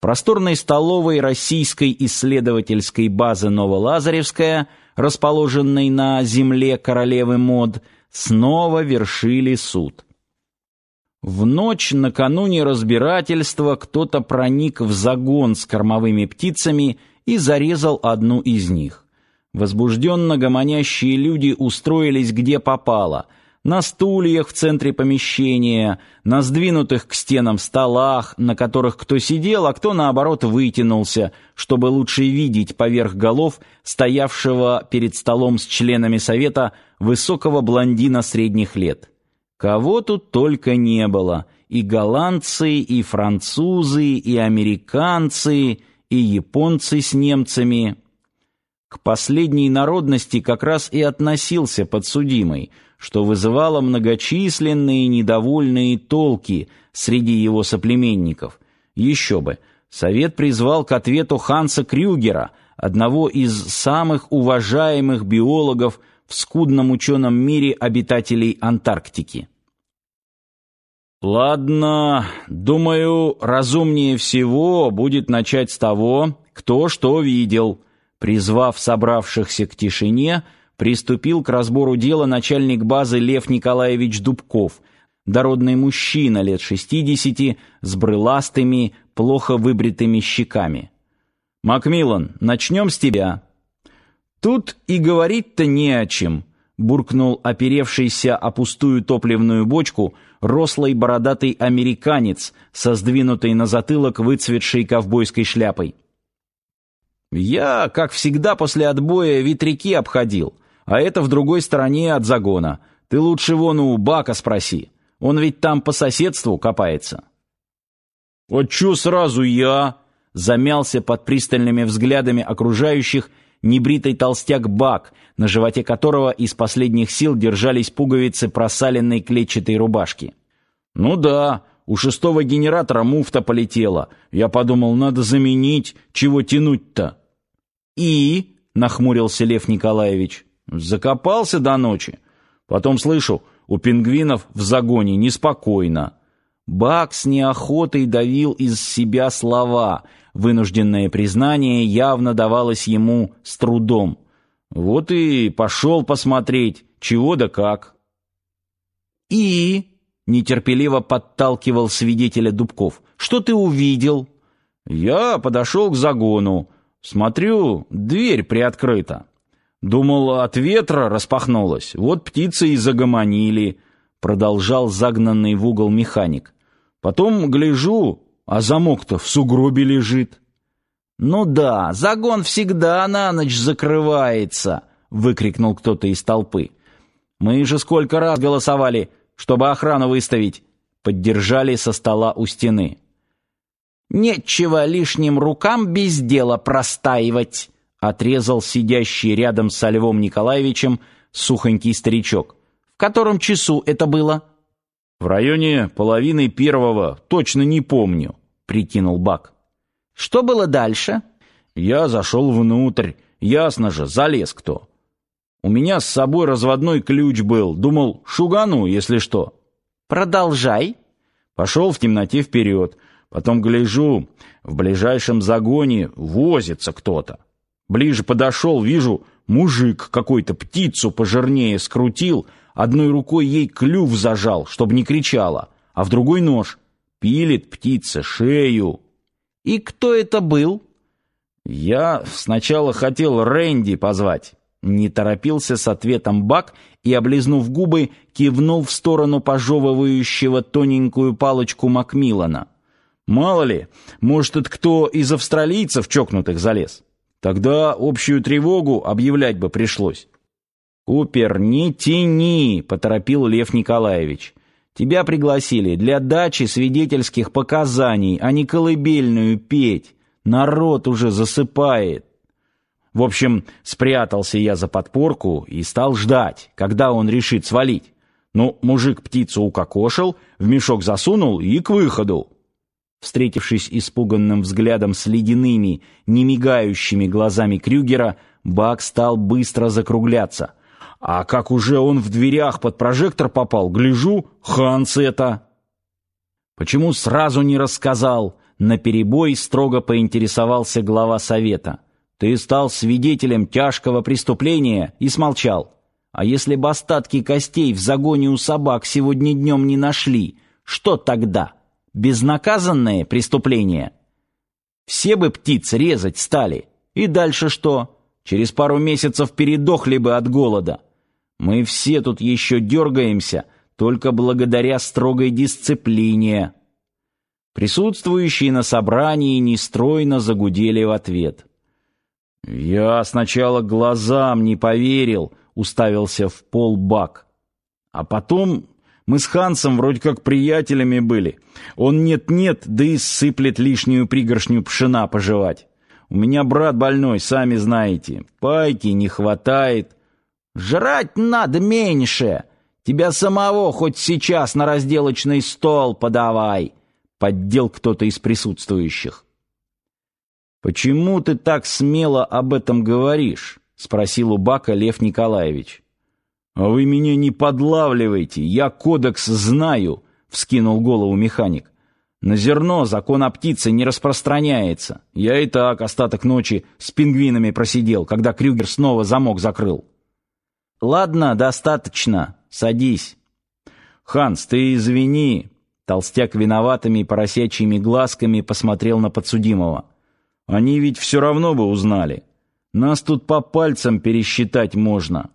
просторной столовой российской исследовательской базы Новолазаревская, расположенной на земле королевы мод, снова вершили суд. В ночь накануне разбирательства кто-то проник в загон с кормовыми птицами и зарезал одну из них. Возбужденно гомонящие люди устроились где попало – на стульях в центре помещения, на сдвинутых к стенам столах, на которых кто сидел, а кто наоборот вытянулся, чтобы лучше видеть поверх голов стоявшего перед столом с членами совета высокого блондина средних лет. Кого тут только не было: и голландцы, и французы, и американцы, и японцы с немцами. К последней народности как раз и относился подсудимый — что вызывало многочисленные недовольные толки среди его соплеменников. Еще бы, совет призвал к ответу Ханса Крюгера, одного из самых уважаемых биологов в скудном ученом мире обитателей Антарктики. Ладно, думаю, разумнее всего будет начать с того, кто что видел. Призвав собравшихся к тишине, приступил к разбору дела начальник базы Лев Николаевич Дубков, дородный мужчина лет шестидесяти с брыластыми, плохо выбритыми щеками. «Макмиллан, начнем с тебя». «Тут и говорить-то не о чем», — буркнул оперевшийся о пустую топливную бочку рослый бородатый американец со сдвинутой на затылок выцветшей ковбойской шляпой. «Я, как всегда, после отбоя ветряки обходил» а это в другой стороне от загона. Ты лучше вон у Бака спроси. Он ведь там по соседству копается». «Вот чё сразу я?» Замялся под пристальными взглядами окружающих небритый толстяк Бак, на животе которого из последних сил держались пуговицы просаленной клетчатой рубашки. «Ну да, у шестого генератора муфта полетела. Я подумал, надо заменить, чего тянуть-то?» «И?» — нахмурился Лев Николаевич. Закопался до ночи. Потом слышу, у пингвинов в загоне неспокойно. Бак с неохотой давил из себя слова. Вынужденное признание явно давалось ему с трудом. Вот и пошел посмотреть, чего да как. «И?» — нетерпеливо подталкивал свидетеля Дубков. «Что ты увидел?» «Я подошел к загону. Смотрю, дверь приоткрыта. Думал, от ветра распахнулась. Вот птицы и загомонили, продолжал загнанный в угол механик. Потом гляжу, а замок-то в сугробе лежит. Ну да, загон всегда на ночь закрывается, выкрикнул кто-то из толпы. Мы же сколько раз голосовали, чтобы охрану выставить, поддержали со стола у стены. Нечего лишним рукам без дела простаивать отрезал сидящий рядом со Львом Николаевичем сухонький старичок. В котором часу это было? В районе половины первого, точно не помню, прикинул Бак. Что было дальше? Я зашел внутрь, ясно же, залез кто. У меня с собой разводной ключ был, думал, шугану, если что. Продолжай. Пошел в темноте вперед, потом гляжу, в ближайшем загоне возится кто-то. Ближе подошел, вижу, мужик какой-то птицу пожирнее скрутил, одной рукой ей клюв зажал, чтобы не кричала, а в другой нож. Пилит птица шею. И кто это был? Я сначала хотел Рэнди позвать. Не торопился с ответом Бак и, облизнув губы, кивнул в сторону пожевывающего тоненькую палочку Макмиллана. Мало ли, может, это кто из австралийцев чокнутых залез. Тогда общую тревогу объявлять бы пришлось. «Купер, не тяни!» — поторопил Лев Николаевич. «Тебя пригласили для дачи свидетельских показаний, а не колыбельную петь. Народ уже засыпает». В общем, спрятался я за подпорку и стал ждать, когда он решит свалить. Ну, мужик птицу укокошил, в мешок засунул и к выходу. Встретившись испуганным взглядом с ледяными, немигающими глазами Крюгера, Бак стал быстро закругляться. А как уже он в дверях под прожектор попал, гляжу, Ханс это. Почему сразу не рассказал? наперебой строго поинтересовался глава совета. Ты стал свидетелем тяжкого преступления и смолчал. А если бы остатки костей в загоне у собак сегодня днем не нашли, что тогда? Безнаказанное преступление? Все бы птиц резать стали. И дальше что? Через пару месяцев передохли бы от голода. Мы все тут еще дергаемся, только благодаря строгой дисциплине. Присутствующие на собрании нестройно загудели в ответ. Я сначала глазам не поверил, уставился в пол бак. А потом мы с Хансом вроде как приятелями были. Он нет-нет, да и сыплет лишнюю пригоршню пшена пожевать. У меня брат больной, сами знаете. Пайки не хватает. Жрать надо меньше. Тебя самого хоть сейчас на разделочный стол подавай. Поддел кто-то из присутствующих. Почему ты так смело об этом говоришь? спросил у Бака Лев Николаевич. «А вы меня не подлавливайте, я кодекс знаю», — вскинул голову механик. «На зерно закон о птице не распространяется. Я и так остаток ночи с пингвинами просидел, когда Крюгер снова замок закрыл». «Ладно, достаточно. Садись». «Ханс, ты извини». Толстяк виноватыми поросячьими глазками посмотрел на подсудимого. «Они ведь все равно бы узнали. Нас тут по пальцам пересчитать можно».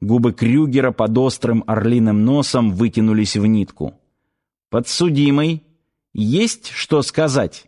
Губы Крюгера под острым орлиным носом вытянулись в нитку. «Подсудимый, есть что сказать?»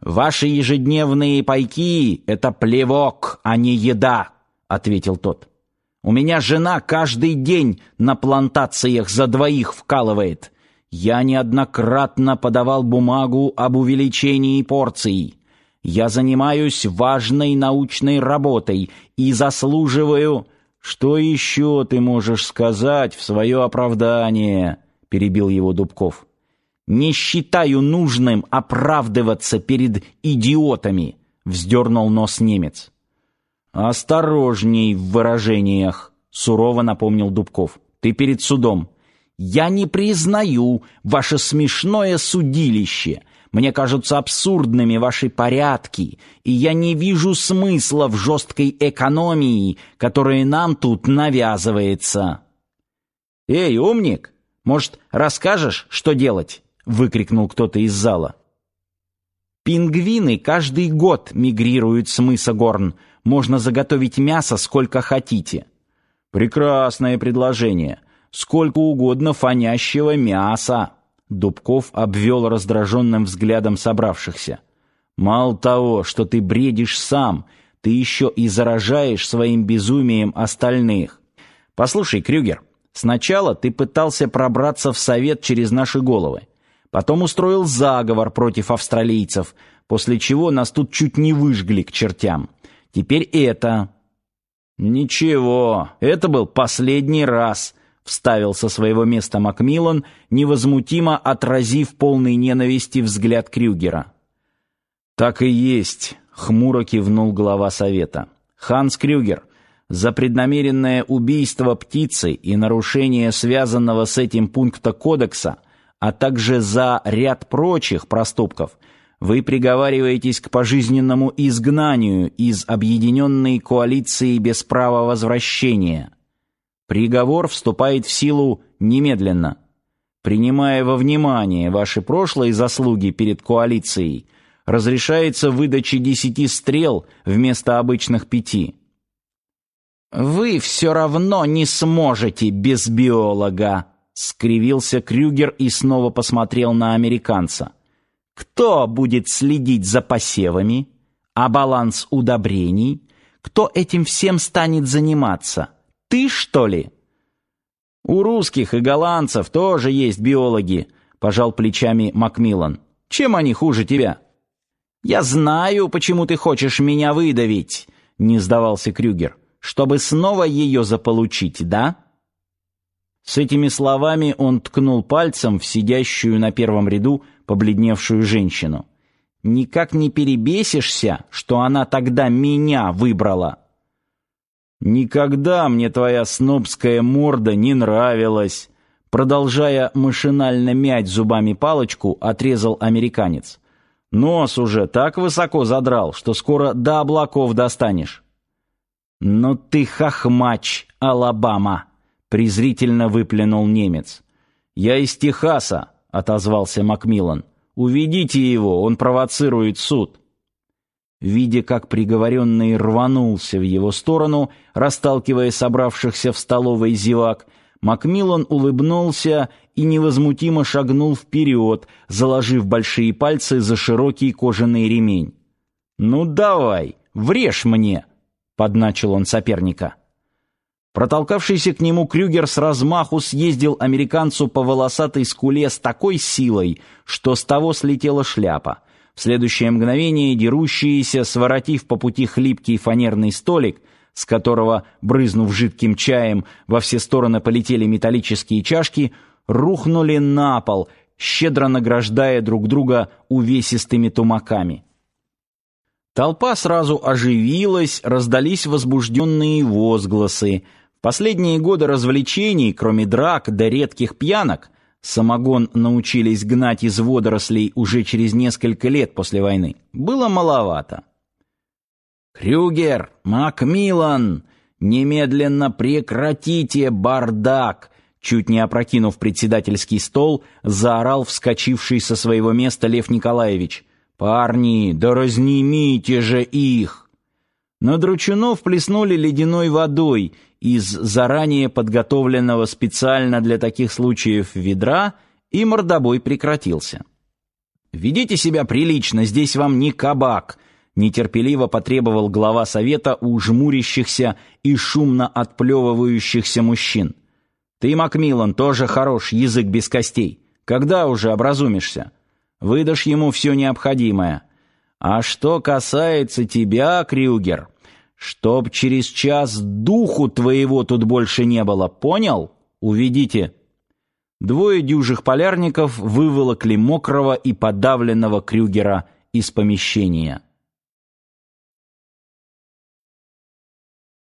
«Ваши ежедневные пайки — это плевок, а не еда», — ответил тот. «У меня жена каждый день на плантациях за двоих вкалывает. Я неоднократно подавал бумагу об увеличении порций. Я занимаюсь важной научной работой и заслуживаю...» «Что еще ты можешь сказать в свое оправдание?» — перебил его Дубков. «Не считаю нужным оправдываться перед идиотами», — вздернул нос немец. «Осторожней в выражениях», — сурово напомнил Дубков. «Ты перед судом». «Я не признаю ваше смешное судилище. Мне кажутся абсурдными ваши порядки, и я не вижу смысла в жесткой экономии, которая нам тут навязывается. Эй, умник, может, расскажешь, что делать? выкрикнул кто-то из зала. Пингвины каждый год мигрируют с мыса Горн. Можно заготовить мясо сколько хотите. Прекрасное предложение. Сколько угодно фонящего мяса. Дубков обвел раздраженным взглядом собравшихся. Мало того, что ты бредишь сам, ты еще и заражаешь своим безумием остальных. Послушай, Крюгер, сначала ты пытался пробраться в совет через наши головы. Потом устроил заговор против австралийцев, после чего нас тут чуть не выжгли к чертям. Теперь это. Ничего, это был последний раз вставил со своего места Макмиллан, невозмутимо отразив полный ненависти взгляд Крюгера. Так и есть, хмуро кивнул глава совета. Ханс Крюгер, за преднамеренное убийство птицы и нарушение связанного с этим пункта кодекса, а также за ряд прочих проступков, вы приговариваетесь к пожизненному изгнанию из объединенной коалиции без права возвращения. Приговор вступает в силу немедленно. Принимая во внимание ваши прошлые заслуги перед коалицией, разрешается выдача десяти стрел вместо обычных пяти. Вы все равно не сможете без биолога, скривился Крюгер и снова посмотрел на американца. Кто будет следить за посевами, а баланс удобрений? Кто этим всем станет заниматься? Ты, что ли? У русских и голландцев тоже есть биологи, пожал плечами Макмиллан. Чем они хуже тебя? Я знаю, почему ты хочешь меня выдавить, не сдавался Крюгер. Чтобы снова ее заполучить, да? С этими словами он ткнул пальцем в сидящую на первом ряду побледневшую женщину. Никак не перебесишься, что она тогда меня выбрала. Никогда мне твоя снобская морда не нравилась, продолжая машинально мять зубами палочку, отрезал американец. Нос уже так высоко задрал, что скоро до облаков достанешь. «Ну ты хохмач, Алабама!» — презрительно выплюнул немец. «Я из Техаса», — отозвался Макмиллан. «Уведите его, он провоцирует суд». Видя, как приговоренный рванулся в его сторону, расталкивая собравшихся в столовой зевак, Макмиллан улыбнулся и невозмутимо шагнул вперед, заложив большие пальцы за широкий кожаный ремень. «Ну давай, врежь мне!» — подначил он соперника. Протолкавшийся к нему Крюгер с размаху съездил американцу по волосатой скуле с такой силой, что с того слетела шляпа. Следующее мгновение дерущиеся, своротив по пути хлипкий фанерный столик, с которого, брызнув жидким чаем, во все стороны полетели металлические чашки, рухнули на пол, щедро награждая друг друга увесистыми тумаками. Толпа сразу оживилась, раздались возбужденные возгласы — Последние годы развлечений, кроме драк да редких пьянок, самогон научились гнать из водорослей уже через несколько лет после войны, было маловато. «Крюгер! Макмиллан! Немедленно прекратите бардак!» Чуть не опрокинув председательский стол, заорал вскочивший со своего места Лев Николаевич. «Парни, да разнимите же их!» На Дручунов плеснули ледяной водой из заранее подготовленного специально для таких случаев ведра, и мордобой прекратился. «Ведите себя прилично, здесь вам не кабак», — нетерпеливо потребовал глава совета у жмурящихся и шумно отплевывающихся мужчин. «Ты, Макмиллан, тоже хорош, язык без костей. Когда уже образумишься? Выдашь ему все необходимое». А что касается тебя, Крюгер, чтоб через час духу твоего тут больше не было, понял? Уведите. Двое дюжих полярников выволокли мокрого и подавленного Крюгера из помещения.